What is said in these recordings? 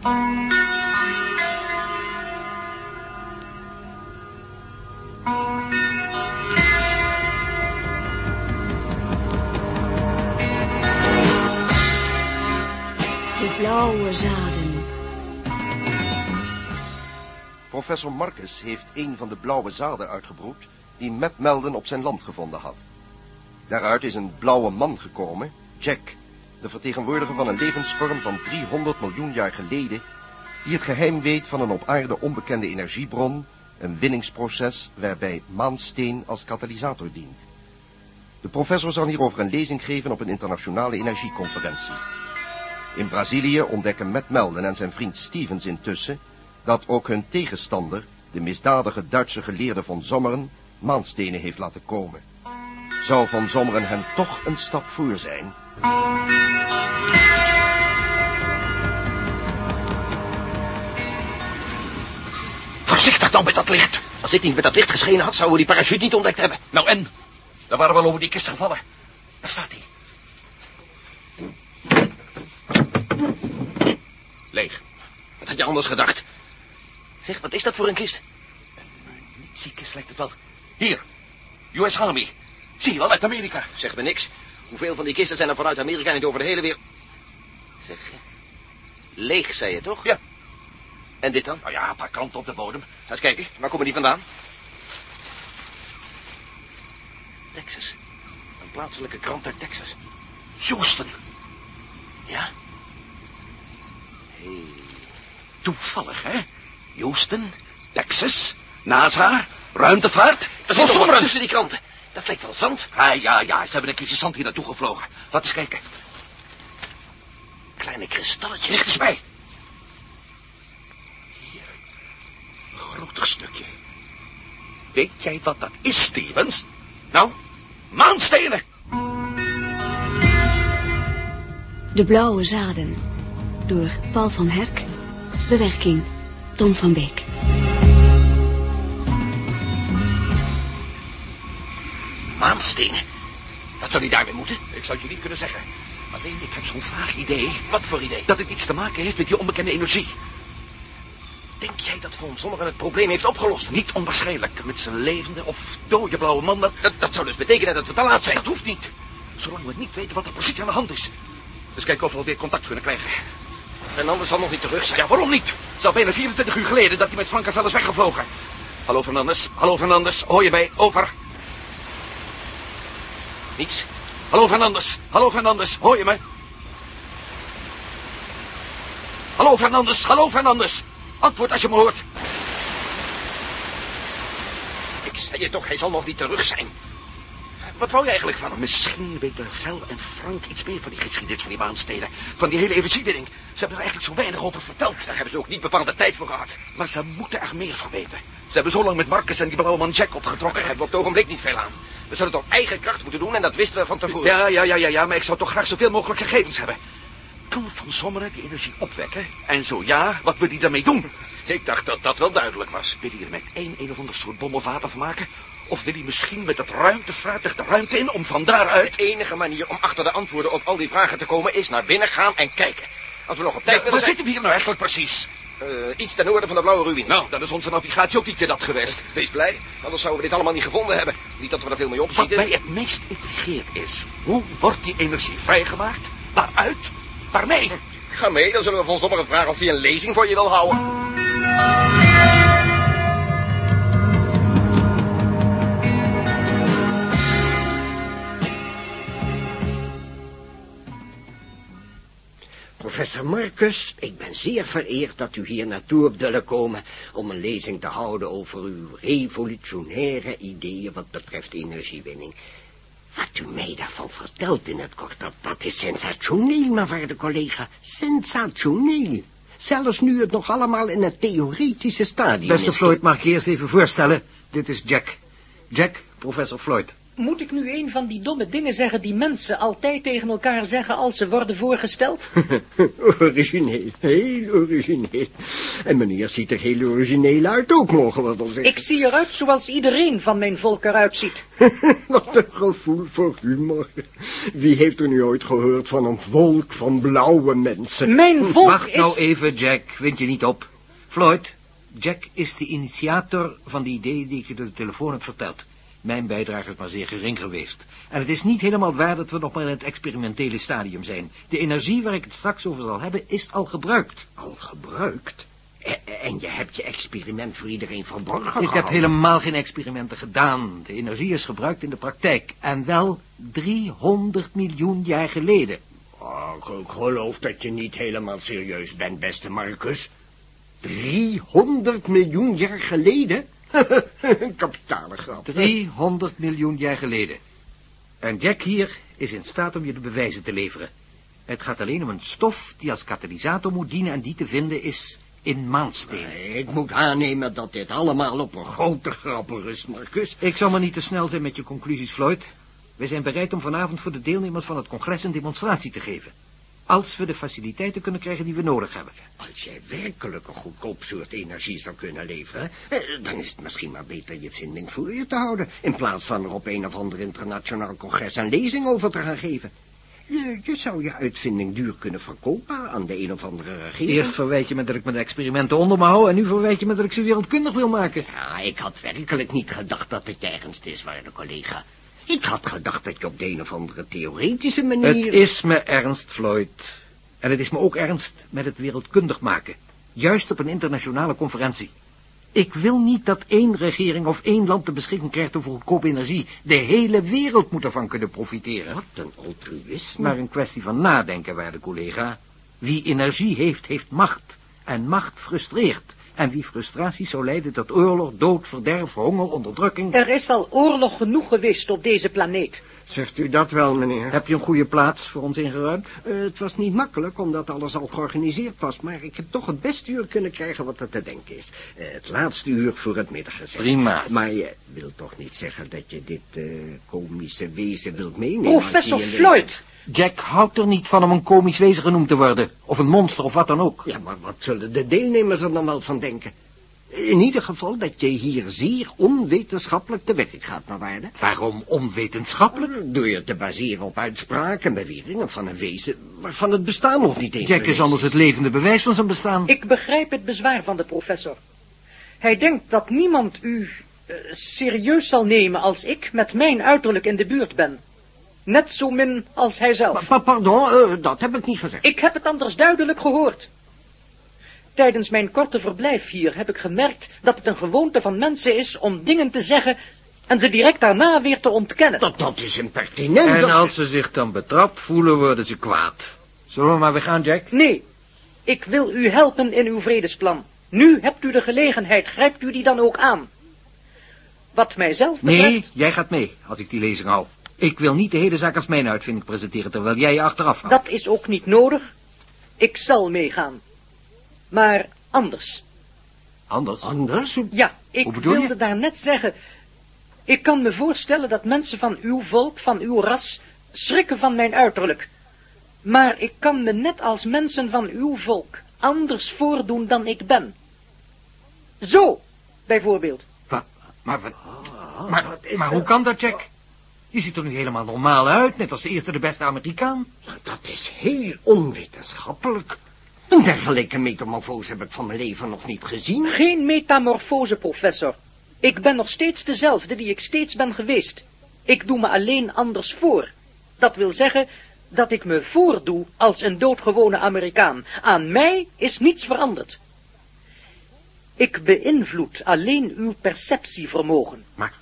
De blauwe zaden. Professor Marcus heeft een van de blauwe zaden uitgebroed die Matt Melden op zijn land gevonden had. Daaruit is een blauwe man gekomen, Jack, de vertegenwoordiger van een levensvorm van 300 miljoen jaar geleden, die het geheim weet van een op aarde onbekende energiebron, een winningsproces waarbij maansteen als katalysator dient. De professor zal hierover een lezing geven op een internationale energieconferentie. In Brazilië ontdekken Matt Melden en zijn vriend Stevens intussen dat ook hun tegenstander, de misdadige Duitse geleerde van Zommeren, maanstenen heeft laten komen. Zou van Zommeren hen toch een stap voor zijn? Voorzichtig dan met dat licht. Als ik niet met dat licht geschenen had, zouden we die parachute niet ontdekt hebben. Nou en? Dan waren we wel over die kist gevallen. Daar staat hij. Leeg. Wat had je anders gedacht? Zeg, wat is dat voor een kist? Een lijkt het wel. Hier, US Army. Zie je wel, uit Amerika. Zeg me niks. Hoeveel van die kisten zijn er vanuit Amerika niet over de hele wereld? Zeg, leeg, zei je toch? Ja. En dit dan? Nou ja, een paar kanten op de bodem. Eens kijken, waar komen die vandaan? Texas. Een plaatselijke krant uit Texas. Houston. Ja? Hey. Toevallig, hè? Houston, Texas, NASA, ruimtevaart. Dat is tussen die kranten. Dat lijkt wel zand. Ah, ja, ja, ze hebben een kistje zand hier naartoe gevlogen. Laat eens kijken. Kleine kristalletjes. Ligt eens bij. Hier. Een groter stukje. Weet jij wat dat is, Stevens? Nou, maanstenen. De blauwe zaden. Door Paul van Herk. Bewerking Tom van Beek. Maanstenen? Wat zou die daarmee moeten? Ik zou het je niet kunnen zeggen. Alleen ik heb zo'n vaag idee. Wat voor idee? Dat het iets te maken heeft met die onbekende energie. Denk jij dat Von Sommeren het probleem heeft opgelost? Niet onwaarschijnlijk. Met zijn levende of dode blauwe man. Dat, zou dus betekenen dat we te laat zijn. Dat hoeft niet. Zolang we niet weten wat er precies aan de hand is. Dus kijken of we alweer contact kunnen krijgen. Fernandes zal nog niet terug zijn. Ja, waarom niet? Het is al bijna 24 uur geleden dat hij met Frankenvel is weggevlogen. Hallo Fernandes. Hallo Fernandes. Hoor je mij? Over. Niets. Hallo Fernandes. Hallo Fernandes. Hoor je me? Hallo Fernandes. Hallo Fernandes. Antwoord als je me hoort. Ik zei je toch, hij zal nog niet terug zijn. Wat wou je eigenlijk van hem? Misschien weten Vel en Frank iets meer van die geschiedenis van die maansteden. Van die hele energiewinning. Ze hebben er eigenlijk zo weinig over verteld. Daar hebben ze ook niet bepaald de tijd voor gehad. Maar ze moeten er meer van weten. Ze hebben zo lang met Marcus en die blauwe man Jack opgetrokken. Daar hebben we op het ogenblik niet veel aan. We zullen het op eigen kracht moeten doen en dat wisten we van tevoren. Ja, ja, ja, ja, ja, maar ik zou toch graag zoveel mogelijk gegevens hebben. Kan Van Sommeren die energie opwekken? En zo ja, wat wil hij daarmee doen? Ik dacht dat dat wel duidelijk was. Wil hij er met één een of ander soort bom of wapen van maken? Of wil hij misschien met het ruimtevaartuig de ruimte in om van daaruit... De enige manier om achter de antwoorden op al die vragen te komen is naar binnen gaan en kijken. Als we nog op tijd Ja, willen waar zijn... zitten we hier nou eigenlijk precies? Eh, iets ten noorden van de Blauwe Ruïne. Nou, dan is onze navigatie ook niet dat geweest. Wees blij, anders zouden we dit allemaal niet gevonden hebben. Niet dat we er veel mee Wat opschieten. mij het meest intrigeert is... hoe wordt die energie vrijgemaakt? Waaruit? Waarmee? Ga mee, dan zullen we van sommigen vragen of hij een lezing voor je wil houden. Professor Marcus, ik ben zeer vereerd dat u hier naartoe hebt willen komen om een lezing te houden over uw revolutionaire ideeën wat betreft energiewinning. Wat u mij daarvan vertelt in het kort, dat, dat is sensationeel, mijn waarde collega. Sensationeel. Zelfs nu het nog allemaal in het theoretische stadium Beste is. Floyd, mag ik eerst even voorstellen? Dit is Jack. Jack, professor Floyd. Moet ik nu een van die domme dingen zeggen die mensen altijd tegen elkaar zeggen als ze worden voorgesteld? origineel, heel origineel. En meneer ziet er heel origineel uit ook, mogen we wel zeggen. Ik zie eruit zoals iedereen van mijn volk eruit ziet. Wat een gevoel voor humor. Wie heeft er nu ooit gehoord van een volk van blauwe mensen? Mijn volk Wacht is... nou even, Jack. Wind je niet op. Floyd, Jack is de initiator van de idee die ik je door de telefoon heb verteld. Mijn bijdrage is maar zeer gering geweest. En het is niet helemaal waar dat we nog maar in het experimentele stadium zijn. De energie waar ik het straks over zal hebben is al gebruikt. Al gebruikt? E- En je hebt je experiment voor iedereen verborgen Ik heb gehouden? helemaal geen experimenten gedaan. De energie is gebruikt in de praktijk. En wel 300 miljoen jaar geleden. Oh, ik geloof dat je niet helemaal serieus bent, beste Marcus. 300 miljoen jaar geleden? Een kapitale grap. 300 miljoen jaar geleden. En Jack hier is in staat om je de bewijzen te leveren. Het gaat alleen om een stof die als katalysator moet dienen en die te vinden is in maanstenen. Ik moet aannemen dat dit allemaal op een grote grap rust, Marcus. Ik zal maar niet te snel zijn met je conclusies, Floyd. We zijn bereid om vanavond voor de deelnemers van het congres een demonstratie te geven. Als we de faciliteiten kunnen krijgen die we nodig hebben. Als jij werkelijk een goedkoop soort energie zou kunnen leveren... eh, dan is het misschien maar beter je vinding voor je te houden... in plaats van er op een of ander internationaal congres een lezing over te gaan geven. Je, je zou je uitvinding duur kunnen verkopen aan de een of andere regering. Eerst verwijt je me dat ik mijn experimenten onder me hou... en nu verwijt je me dat ik ze wereldkundig wil maken. Ja, ik had werkelijk niet gedacht dat het ernst is, waarde collega. Ik had gedacht dat je op de een of andere theoretische manier... Het is me ernst, Floyd. En het is me ook ernst met het wereldkundig maken. Juist op een internationale conferentie. Ik wil niet dat één regering of één land de beschikking krijgt over goedkope energie. De hele wereld moet ervan kunnen profiteren. Wat een altruïsme. Maar een kwestie van nadenken, waarde collega. Wie energie heeft, heeft macht. En macht frustreert. En wie frustratie zou leiden tot oorlog, dood, verderf, honger, onderdrukking... Er is al oorlog genoeg geweest op deze planeet. Zegt u dat wel, meneer? Heb je een goede plaats voor ons ingeruimd? Eh, het was niet makkelijk, omdat alles al georganiseerd was... maar ik heb toch het beste uur kunnen krijgen wat er te denken is. Eh, het laatste uur voor het middagreces. Prima. Maar je wilt toch niet zeggen dat je dit eh, komische wezen wilt meenemen? Professor Floyd! Jack houdt er niet van om een komisch wezen genoemd te worden. Of een monster of wat dan ook. Ja, maar wat zullen de deelnemers er dan wel van denken? In ieder geval dat je hier zeer onwetenschappelijk te werk gaat, naar waarde. Waarom onwetenschappelijk? Door je te baseren op uitspraken en beweringen van een wezen waarvan het bestaan nog niet eens Jack is anders het levende bewijs van zijn bestaan. Ik begrijp het bezwaar van de professor. Hij denkt dat niemand u eh, serieus zal nemen als ik met mijn uiterlijk in de buurt ben. Net zo min als hij zelf. Pa- pardon, eh, dat heb ik niet gezegd. Ik heb het anders duidelijk gehoord. Tijdens mijn korte verblijf hier heb ik gemerkt dat het een gewoonte van mensen is om dingen te zeggen en ze direct daarna weer te ontkennen. Dat, dat is impertinent. En als ze zich dan betrapt voelen, worden ze kwaad. Zullen we maar weer gaan, Jack? Nee, ik wil u helpen in uw vredesplan. Nu hebt u de gelegenheid, grijpt u die dan ook aan. Wat mijzelf betreft... Nee, jij gaat mee, als ik die lezing hou. Ik wil niet de hele zaak als mijn uitvinding presenteren, terwijl jij je achteraf houdt. Dat is ook niet nodig. Ik zal meegaan. Maar anders. Anders? Anders? Hoe- Ja, ik je? wilde daarnet zeggen... Ik kan me voorstellen dat mensen van uw volk, van uw ras, schrikken van mijn uiterlijk. Maar ik kan me net als mensen van uw volk anders voordoen dan ik ben. Zo, bijvoorbeeld. Maar, wat- maar, maar hoe kan dat, Jack? Je ziet er nu helemaal normaal uit, net als de eerste de beste Amerikaan. Dat is heel onwetenschappelijk. Een dergelijke metamorfose heb ik van mijn leven nog niet gezien. Geen metamorfose, professor. Ik ben nog steeds dezelfde die ik steeds ben geweest. Ik doe me alleen anders voor. Dat wil zeggen dat ik me voordoe als een doodgewone Amerikaan. Aan mij is niets veranderd. Ik beïnvloed alleen uw perceptievermogen. Maar?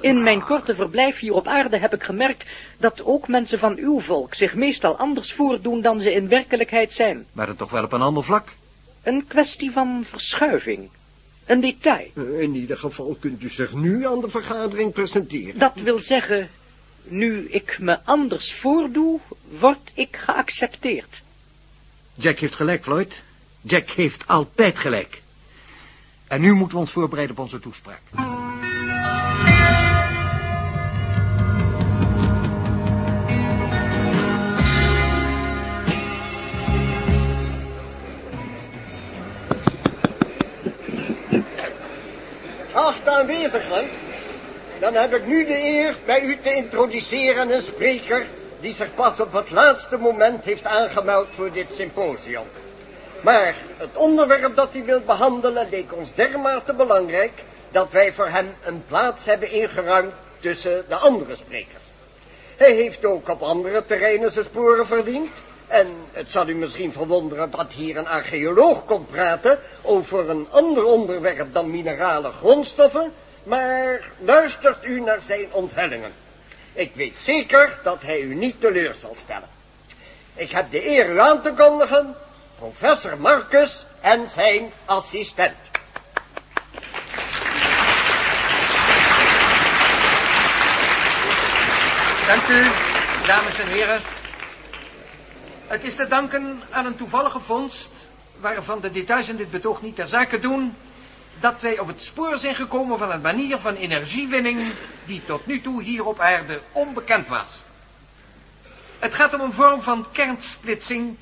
In mijn korte verblijf hier op aarde heb ik gemerkt dat ook mensen van uw volk zich meestal anders voordoen dan ze in werkelijkheid zijn. Maar dan toch wel op een ander vlak? Een kwestie van verschuiving. Een detail. Eh, In ieder geval kunt u zich nu aan de vergadering presenteren. Dat wil zeggen, nu ik me anders voordoe, word ik geaccepteerd. Jack heeft gelijk, Floyd. Jack heeft altijd gelijk. En nu moeten we ons voorbereiden op onze toespraak. Aanwezigen, dan heb ik nu de eer bij u te introduceren een spreker die zich pas op het laatste moment heeft aangemeld voor dit symposium. Maar het onderwerp dat hij wil behandelen leek ons dermate belangrijk dat wij voor hem een plaats hebben ingeruimd tussen de andere sprekers. Hij heeft ook op andere terreinen zijn sporen verdiend. En het zal u misschien verwonderen dat hier een archeoloog komt praten over een ander onderwerp dan minerale grondstoffen, maar luistert u naar zijn onthullingen. Ik weet zeker dat hij u niet teleur zal stellen. Ik heb de eer u aan te kondigen, professor Marcus en zijn assistent. Dank u, dames en heren. Het is te danken aan een toevallige vondst, waarvan de details in dit betoog niet ter zake doen, dat wij op het spoor zijn gekomen van een manier van energiewinning die tot nu toe hier op aarde onbekend was. Het gaat om een vorm van kernsplitsing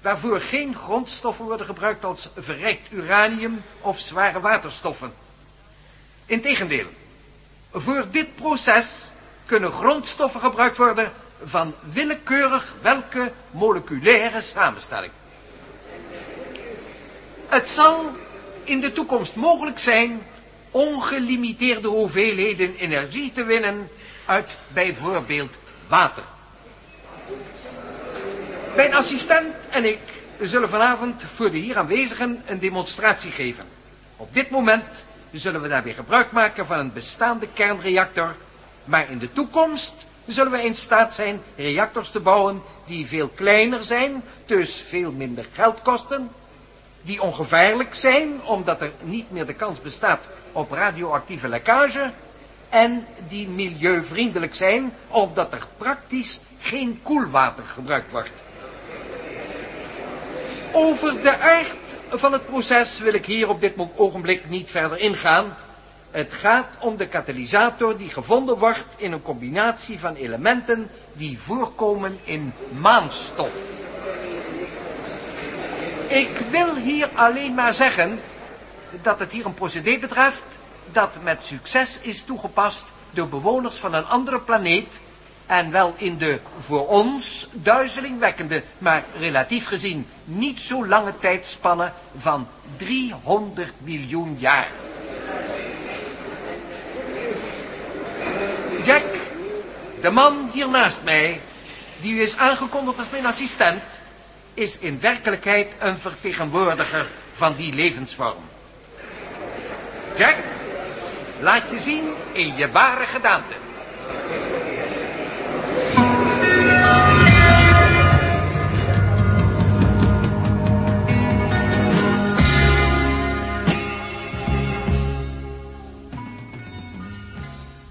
waarvoor geen grondstoffen worden gebruikt als verrijkt uranium of zware waterstoffen. Integendeel, voor dit proces kunnen grondstoffen gebruikt worden van willekeurig welke moleculaire samenstelling. Het zal in de toekomst mogelijk zijn ongelimiteerde hoeveelheden energie te winnen uit bijvoorbeeld water. Mijn assistent en ik zullen vanavond voor de hier aanwezigen een demonstratie geven. Op dit moment zullen we daarbij gebruik maken van een bestaande kernreactor, maar in de toekomst zullen we in staat zijn reactors te bouwen die veel kleiner zijn, dus veel minder geld kosten, die ongevaarlijk zijn, omdat er niet meer de kans bestaat op radioactieve lekkage, en die milieuvriendelijk zijn, omdat er praktisch geen koelwater gebruikt wordt. Over de aard van het proces wil ik hier op dit ogenblik niet verder ingaan. Het gaat om de katalysator die gevonden wordt in een combinatie van elementen die voorkomen in maanstof. Ik wil hier alleen maar zeggen dat het hier een procedé betreft dat met succes is toegepast door bewoners van een andere planeet en wel in de voor ons duizelingwekkende, maar relatief gezien niet zo lange tijdspanne van 300 miljoen jaar. Jack, de man hier naast mij, die u is aangekondigd als mijn assistent, is in werkelijkheid een vertegenwoordiger van die levensvorm. Jack, laat je zien in je ware gedaante.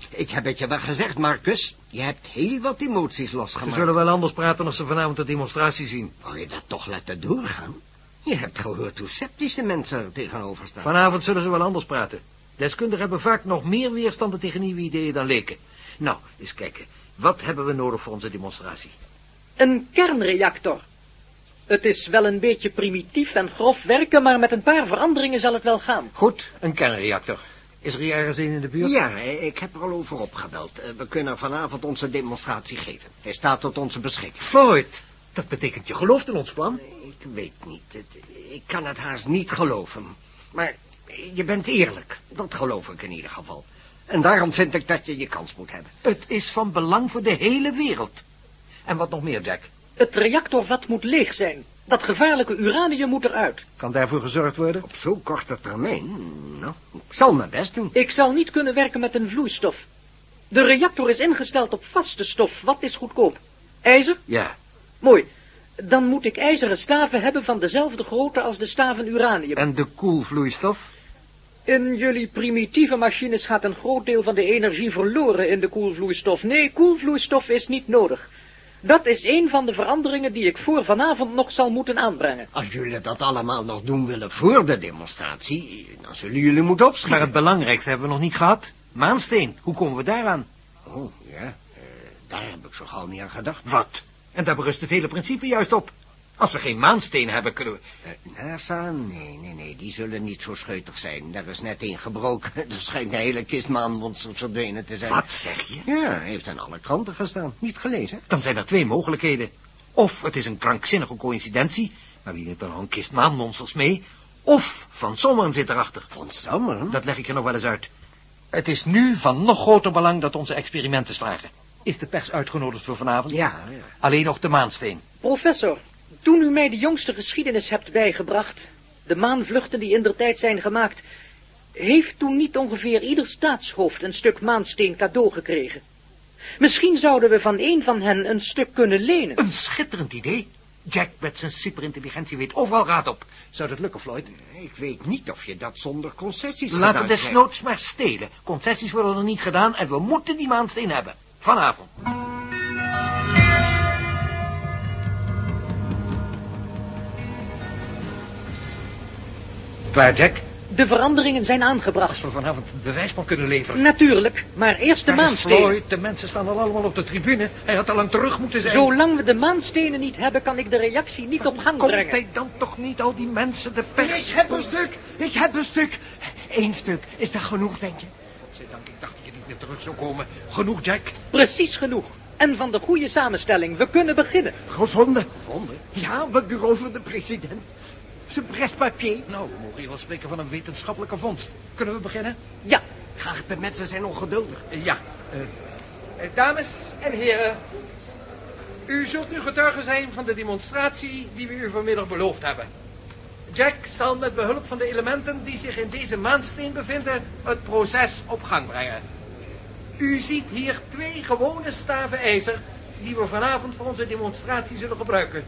Ik heb het je wel gezegd, Marcus. Je hebt heel wat emoties Ze losgemaakt. zullen wel anders praten als ze vanavond de demonstratie zien. Wou je dat toch laten doorgaan? Je hebt gehoord hoe sceptisch de mensen er tegenover staan. Vanavond zullen ze wel anders praten. Deskundigen hebben vaak nog meer weerstanden tegen nieuwe ideeën dan leken. Nou, eens kijken. Wat hebben we nodig voor onze demonstratie? Een kernreactor. Het is wel een beetje primitief en grof werken, maar met een paar veranderingen zal het wel gaan. Goed, een kernreactor. Is er hier ergens een in de buurt? Ja, ik heb er al over opgebeld. Eh, We kunnen vanavond onze demonstratie geven. Hij staat tot onze beschikking. Floyd, dat betekent je gelooft in ons plan. Ik weet niet. Het- ik kan het haast niet geloven. Maar je bent eerlijk. Dat geloof ik in ieder geval. En daarom vind ik dat je je kans moet hebben. Het is van belang voor de hele wereld. En wat nog meer, Jack? Het reactorvat moet leeg zijn. Dat gevaarlijke uranium moet eruit. Kan daarvoor gezorgd worden? Op zo'n korte termijn? Nou, ik zal mijn best doen. Ik zal niet kunnen werken met een vloeistof. De reactor is ingesteld op vaste stof. Wat is goedkoop? IJzer? Ja. Mooi. Dan moet ik ijzeren staven hebben van dezelfde grootte als de staven uranium. En de koelvloeistof? In jullie primitieve machines gaat een groot deel van de energie verloren in de koelvloeistof. Nee, koelvloeistof is niet nodig. Dat is een van de veranderingen die ik voor vanavond nog zal moeten aanbrengen. Als jullie dat allemaal nog doen willen voor de demonstratie, dan zullen jullie moeten Maar opschieten. het belangrijkste hebben we nog niet gehad. Maansteen, hoe komen we daaraan? Oh, ja, eh, daar heb ik zo gauw niet aan gedacht. Wat? En daar berust het hele principe juist op. Als we geen maansteen hebben, kunnen we... Eh, NASA? Nee, nee, nee, die zullen niet zo scheutig zijn. Daar is net één gebroken. Er schijnt een hele kist maanmonsters verdwenen te zijn. Wat zeg je? Ja, heeft aan alle kranten gestaan. Niet gelezen? Dan zijn er twee mogelijkheden. Of het is een krankzinnige coïncidentie, maar wie neemt dan nog een kist maanmonsters mee? Of Van Sommeren zit erachter. Van Sommeren? Dat leg ik je nog wel eens uit. Het is nu van nog groter belang dat onze experimenten slagen. Is de pers uitgenodigd voor vanavond? Ja, ja. Alleen nog de maansteen. Professor, toen u mij de jongste geschiedenis hebt bijgebracht, de maanvluchten die in der tijd zijn gemaakt, heeft toen niet ongeveer ieder staatshoofd een stuk maansteen cadeau gekregen. Misschien zouden we van een van hen een stuk kunnen lenen. Een schitterend idee. Jack met zijn superintelligentie weet overal raad op. Zou dat lukken, Floyd? Ik weet niet of je dat zonder concessies Laten we desnoods maar stelen. Concessies worden er niet gedaan en we moeten die maansteen hebben. Vanavond. Klaar, Jack? De veranderingen zijn Als aangebracht. we vanavond het bewijsman kunnen leveren. Natuurlijk, maar eerst de maanstenen. Floyd, de mensen staan al allemaal op de tribune. Hij had al lang terug moeten zijn. Zolang we de maanstenen niet hebben, kan ik de reactie niet op gang Komt brengen. hij dan toch niet al die mensen de Ik pers... heb een stuk, ik heb een stuk. Eén stuk, is dat genoeg, denk je? Godzijdank, ik dacht dat je niet meer terug zou komen. Genoeg, Jack. Precies genoeg. En van de goede samenstelling, we kunnen beginnen. Gevonden. Gevonden? Ja, het bureau van de president. Zijn presspapier. Nou, we mogen hier wel spreken van een wetenschappelijke vondst. Kunnen we beginnen? Ja, Graag, de mensen zijn ongeduldig. Eh, Ja. eh, dames en heren. U zult nu getuige zijn van de demonstratie die we u vanmiddag beloofd hebben. Jack zal met behulp van de elementen die zich in deze maansteen bevinden het proces op gang brengen. U ziet hier twee gewone staven ijzer die we vanavond voor onze demonstratie zullen gebruiken.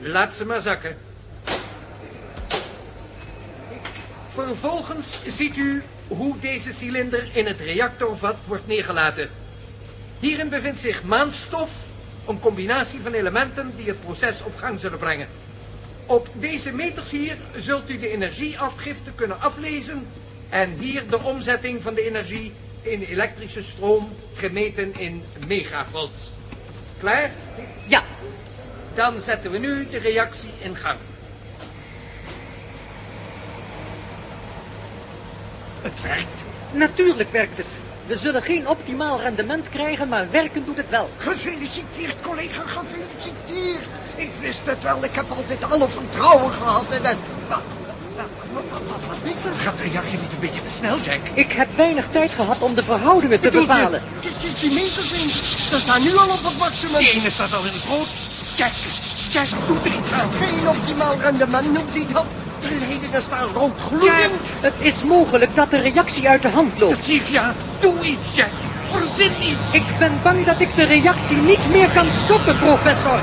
Laat ze maar zakken. Vervolgens ziet u hoe deze cilinder in het reactorvat wordt neergelaten. Hierin bevindt zich maanstof, een combinatie van elementen die het proces op gang zullen brengen. Op deze meters hier zult u de energieafgifte kunnen aflezen en hier de omzetting van de energie in elektrische stroom gemeten in megavolts. Klaar? ja, Dan zetten we nu de reactie in gang. Het werkt. natuurlijk werkt het. We zullen geen optimaal rendement krijgen, maar werken doet het wel. Gefeliciteerd, collega, gefeliciteerd. Ik wist het wel, ik heb altijd alle vertrouwen gehad. En, en, wat, wat, wat, wat, wat is er? Gaat de reactie niet een beetje te snel, Jack? Ik heb weinig tijd gehad om de verhoudingen te Bedoel bepalen. Kijk, kijk die meters in. Ze staan nu al op het maximum. Die ene staat al in het rood. Jack, Jack, doe er iets aan. Geen optimaal rendement noemt hij dat. De rood gloeiend. het is mogelijk dat de reactie uit de hand loopt. Dat zie ik, ja. Doe iets, Jack. Verzin iets. Ik ben bang dat ik de reactie niet meer kan stoppen, professor.